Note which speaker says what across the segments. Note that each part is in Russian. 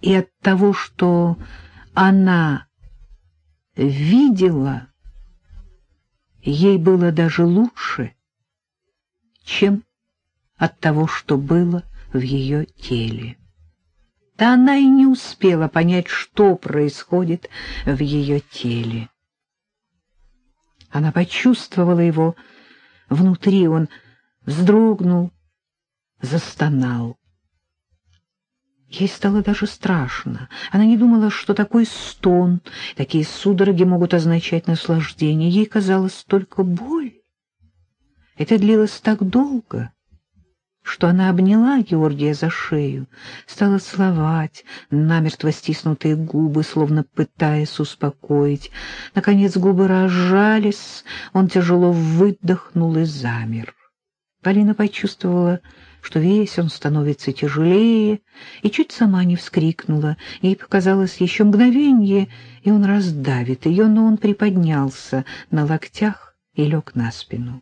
Speaker 1: И от того, что она видела, ей было даже лучше, чем от того, что было в ее теле. Да она и не успела понять, что происходит в ее теле. Она почувствовала его внутри, он вздрогнул, застонал. Ей стало даже страшно. Она не думала, что такой стон, такие судороги могут означать наслаждение. Ей казалось только боль. Это длилось так долго, что она обняла Георгия за шею, стала целовать намертво стиснутые губы, словно пытаясь успокоить. Наконец губы разжались, он тяжело выдохнул и замер. Полина почувствовала, что весь он становится тяжелее, и чуть сама не вскрикнула. Ей показалось еще мгновенье, и он раздавит ее, но он приподнялся на локтях и лег на спину.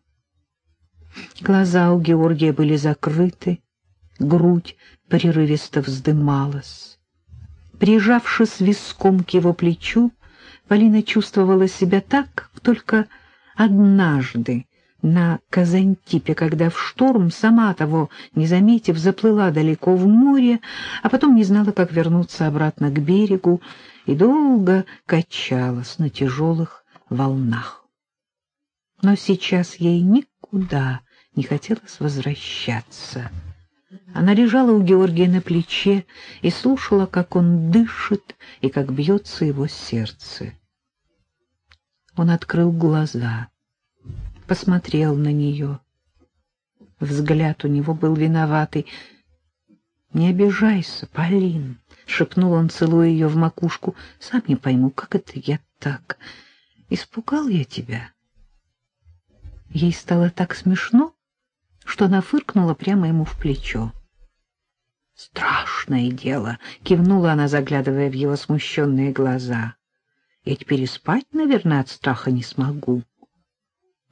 Speaker 1: Глаза у Георгия были закрыты, грудь прерывисто вздымалась. Прижавшись виском к его плечу, Полина чувствовала себя так, как только однажды на Казантипе, когда в шторм, сама того не заметив, заплыла далеко в море, а потом не знала, как вернуться обратно к берегу, и долго качалась на тяжелых волнах. Но сейчас ей никуда не хотелось возвращаться. Она лежала у Георгия на плече и слушала, как он дышит и как бьется его сердце. Он открыл глаза — посмотрел на нее. Взгляд у него был виноватый. «Не обижайся, Полин», — шепнул он, целуя ее в макушку. «Сам не пойму, как это я так? Испугал я тебя?» Ей стало так смешно, что она фыркнула прямо ему в плечо. «Страшное дело!» — кивнула она, заглядывая в его смущенные глаза. «Я теперь и спать, наверное, от страха не смогу».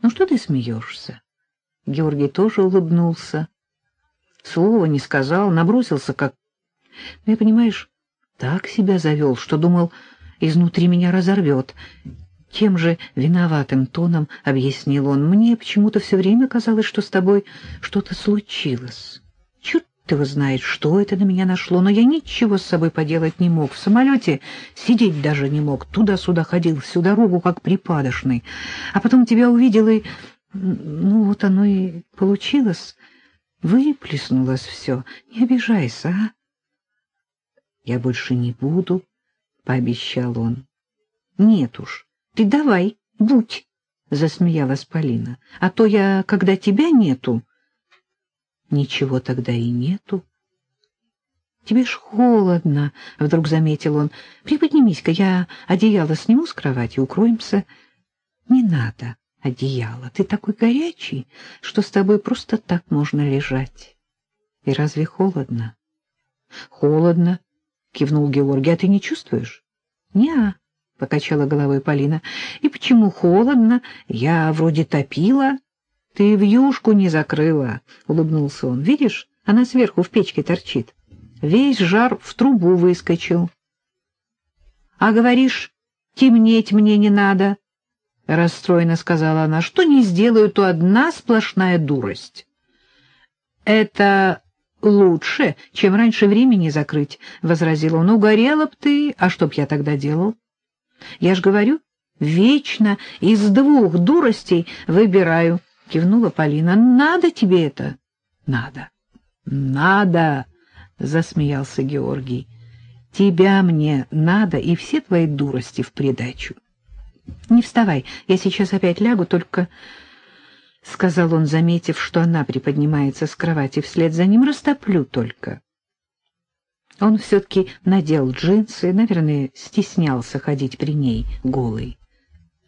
Speaker 1: Ну что ты смеешься? Георгий тоже улыбнулся. Слова не сказал, набросился как... Ну, я, понимаешь, так себя завел, что думал, изнутри меня разорвет. Тем же виноватым тоном объяснил он. Мне почему-то все время казалось, что с тобой что-то случилось. Черт его знает, что это на меня нашло, но я ничего с собой поделать не мог. В самолете сидеть даже не мог, туда-сюда ходил, всю дорогу как припадочный. А потом тебя увидел, и... Ну, вот оно и получилось. Выплеснулось все. Не обижайся, а? Я больше не буду, — пообещал он. Нет уж, ты давай, будь, — засмеялась Полина. А то я, когда тебя нету, Ничего тогда и нету. Тебе ж холодно, — вдруг заметил он. Приподнимись-ка, я одеяло сниму с кровати, укроемся. Не надо одеяло, ты такой горячий, что с тобой просто так можно лежать. И разве холодно? Холодно, — кивнул Георгий, — а ты не чувствуешь? Не-а, — покачала головой Полина. И почему холодно? Я вроде топила. — Ты в юшку не закрыла, — улыбнулся он. — Видишь, она сверху в печке торчит. Весь жар в трубу выскочил. — А говоришь, темнеть мне не надо, — расстроенно сказала она. — Что не сделаю, то одна сплошная дурость. — Это лучше, чем раньше времени закрыть, — возразил он. — Угорела б ты, а что б я тогда делал? Я ж говорю, вечно из двух дуростей выбираю — кивнула Полина. Надо тебе это? Надо. Надо, засмеялся Георгий. Тебя мне надо и все твои дурости в придачу. Не вставай, я сейчас опять лягу, только... — сказал он, заметив, что она приподнимается с кровати вслед за ним, — растоплю только. Он все-таки надел джинсы, наверное, стеснялся ходить при ней голый.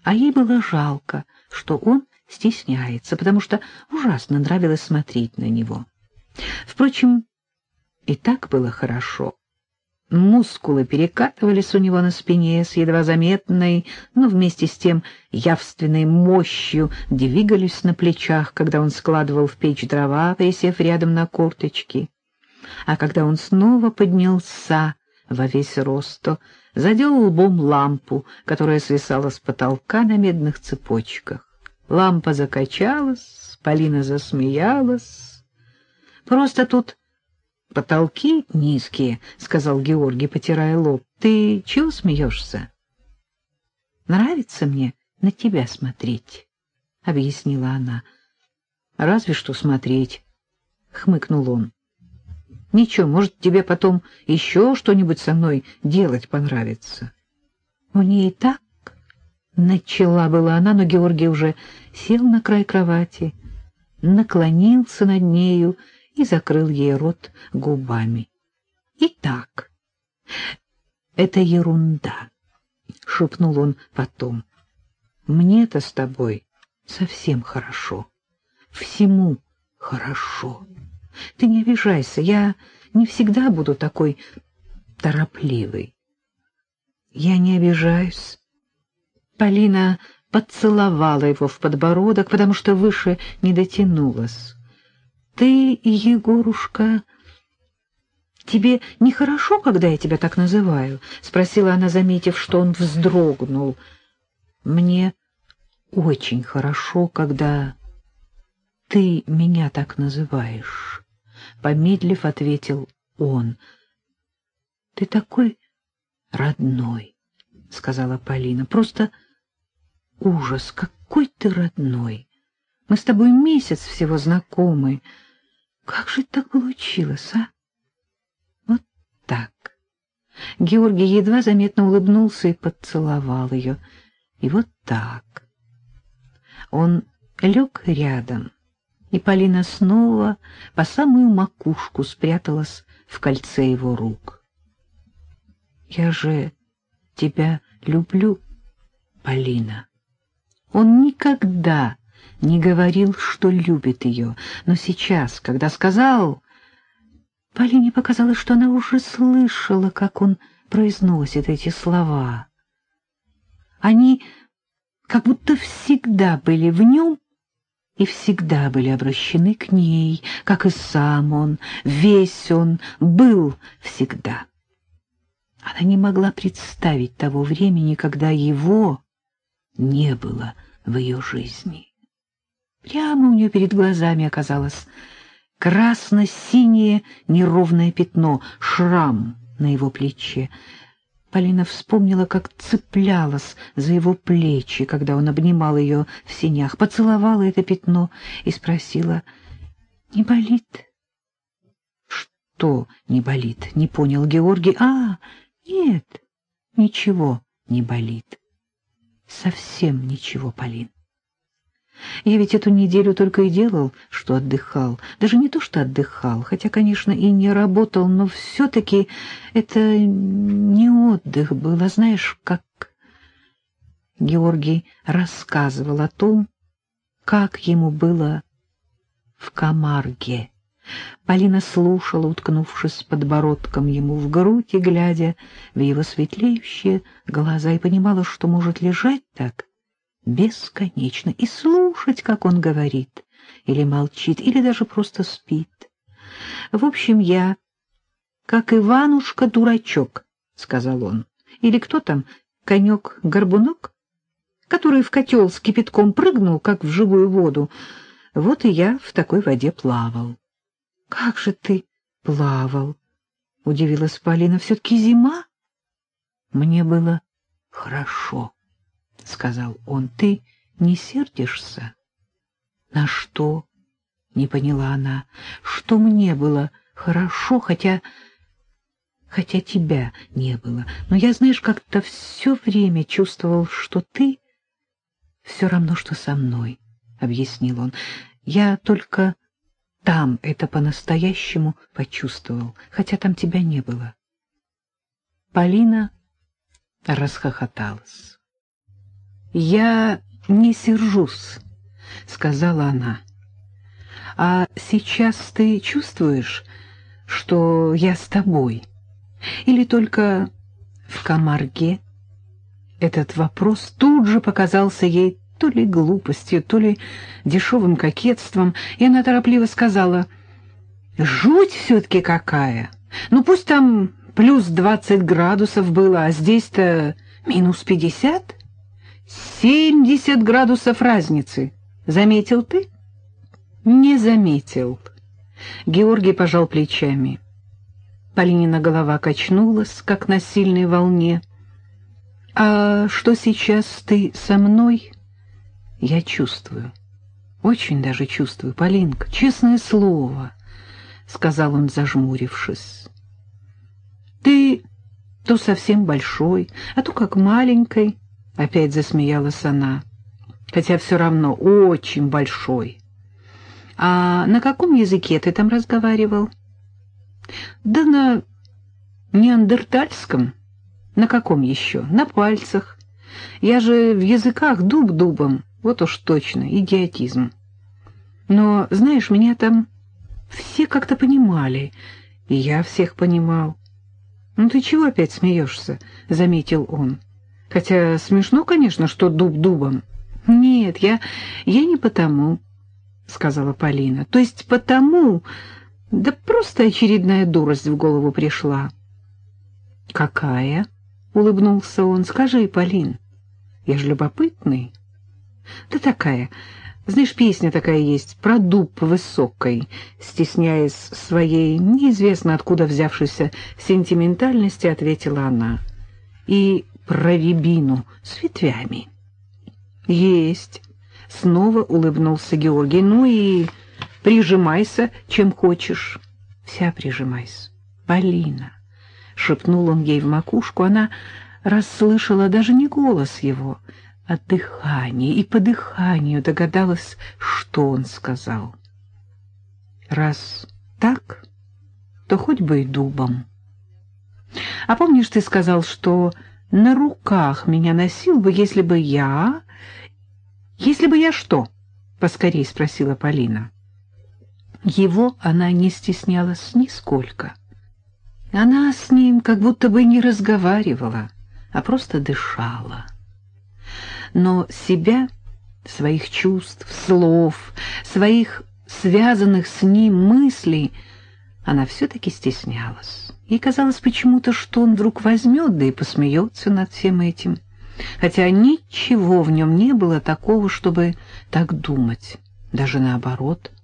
Speaker 1: А ей было жалко, что он стесняется, потому что ужасно нравилось смотреть на него. Впрочем, и так было хорошо. Мускулы перекатывались у него на спине с едва заметной, но вместе с тем явственной мощью двигались на плечах, когда он складывал в печь дрова, присев рядом на корточки. А когда он снова поднялся во весь рост, то задел лбом лампу, которая свисала с потолка на медных цепочках. Лампа закачалась, Полина засмеялась. «Просто тут потолки низкие», — сказал Георгий, потирая лоб. «Ты чего смеешься?» «Нравится мне на тебя смотреть», — объяснила она. «Разве что смотреть», — хмыкнул он. «Ничего, может, тебе потом еще что-нибудь со мной делать понравится». «Мне и так Начала была она, но Георгий уже сел на край кровати, наклонился над нею и закрыл ей рот губами. «Итак, это ерунда», — шепнул он потом. «Мне-то с тобой совсем хорошо, всему хорошо. Ты не обижайся, я не всегда буду такой торопливый». «Я не обижаюсь». Полина поцеловала его в подбородок, потому что выше не дотянулась. — Ты, Егорушка, тебе нехорошо, когда я тебя так называю? — спросила она, заметив, что он вздрогнул. — Мне очень хорошо, когда ты меня так называешь, — помедлив ответил он. — Ты такой родной, — сказала Полина, — просто... Ужас, какой ты родной! Мы с тобой месяц всего знакомы. Как же так получилось, а? Вот так. Георгий едва заметно улыбнулся и поцеловал ее. И вот так. Он лег рядом, и Полина снова по самую макушку спряталась в кольце его рук. «Я же тебя люблю, Полина». Он никогда не говорил, что любит ее, но сейчас, когда сказал... Полине показалось, что она уже слышала, как он произносит эти слова. Они как будто всегда были в нем и всегда были обращены к ней, как и сам он, весь он был всегда. Она не могла представить того времени, когда его не было в ее жизни. Прямо у нее перед глазами оказалось красно-синее неровное пятно, шрам на его плече. Полина вспомнила, как цеплялась за его плечи, когда он обнимал ее в синях, поцеловала это пятно и спросила, «Не болит?» «Что не болит?» — не понял Георгий. «А, нет, ничего не болит». Совсем ничего, Полин. Я ведь эту неделю только и делал, что отдыхал. Даже не то, что отдыхал, хотя, конечно, и не работал, но все-таки это не отдых был, а знаешь, как... Георгий рассказывал о том, как ему было в Камарге. Полина слушала, уткнувшись подбородком ему в грудь и глядя в его светлеющие глаза, и понимала, что может лежать так бесконечно и слушать, как он говорит, или молчит, или даже просто спит. В общем, я, как Иванушка-дурачок, — сказал он, — или кто там, конек-горбунок, который в котел с кипятком прыгнул, как в живую воду, вот и я в такой воде плавал. — Как же ты плавал? — удивилась Полина. — Все-таки зима? — Мне было хорошо, — сказал он. — Ты не сердишься? — На что? — не поняла она. — Что мне было хорошо, хотя... хотя тебя не было. Но я, знаешь, как-то все время чувствовал, что ты все равно, что со мной, — объяснил он. Я только там это по-настоящему почувствовал, хотя там тебя не было. Полина расхохоталась. «Я не сержусь», — сказала она. «А сейчас ты чувствуешь, что я с тобой? Или только в Камарге?» Этот вопрос тут же показался ей то ли глупостью, то ли дешевым кокетством, и она торопливо сказала, «Жуть все-таки какая! Ну пусть там плюс двадцать градусов было, а здесь-то минус пятьдесят? Семьдесят градусов разницы. Заметил ты? Не заметил. Георгий пожал плечами. Полинина голова качнулась, как на сильной волне. «А что сейчас ты со мной?» «Я чувствую, очень даже чувствую, Полинка, честное слово», — сказал он, зажмурившись. «Ты то совсем большой, а то как маленькой», — опять засмеялась она, «хотя все равно очень большой». «А на каком языке ты там разговаривал?» Да на неандертальском. На каком еще? На пальцах. Я же в языках дуб дубом. Вот уж точно, идиотизм. Но, знаешь, меня там все как-то понимали, и я всех понимал. «Ну ты чего опять смеешься?» — заметил он. «Хотя смешно, конечно, что дуб дубом». «Нет, я, я не потому», — сказала Полина. «То есть потому, да просто очередная дурость в голову пришла. «Какая?» — улыбнулся он. «Скажи, Полин, я же любопытный». «Да такая. Знаешь, песня такая есть про дуб высокой», стесняясь своей неизвестно откуда взявшейся сентиментальности, ответила она. «И про рябину с ветвями». «Есть». Снова улыбнулся Георгий. «Ну и...» Прижимайся, чем хочешь. Вся прижимайся. Полина, — шепнул он ей в макушку, она расслышала даже не голос его, а дыхание, и по дыханию догадалась, что он сказал. Раз так, то хоть бы и дубом. А помнишь, ты сказал, что на руках меня носил бы, если бы я... Если бы я что? — поскорей спросила Полина. Его она не стеснялась нисколько. Она с ним как будто бы не разговаривала, а просто дышала. Но себя, своих чувств, слов, своих связанных с ним мыслей она все-таки стеснялась. Ей казалось почему-то, что он вдруг возьмет, да и посмеется над всем этим, хотя ничего в нем не было такого, чтобы так думать, даже наоборот —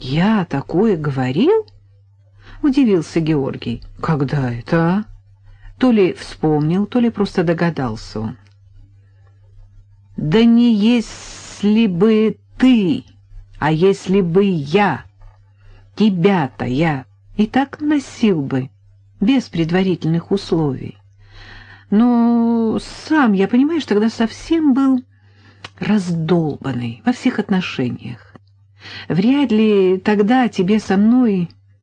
Speaker 1: «Я такое говорил?» — удивился Георгий. «Когда это, а?» То ли вспомнил, то ли просто догадался он. «Да не если бы ты, а если бы я, тебя-то я и так носил бы, без предварительных условий. Но сам, я, понимаешь, тогда совсем был раздолбанный во всех отношениях. Вряд ли тогда тебе со мной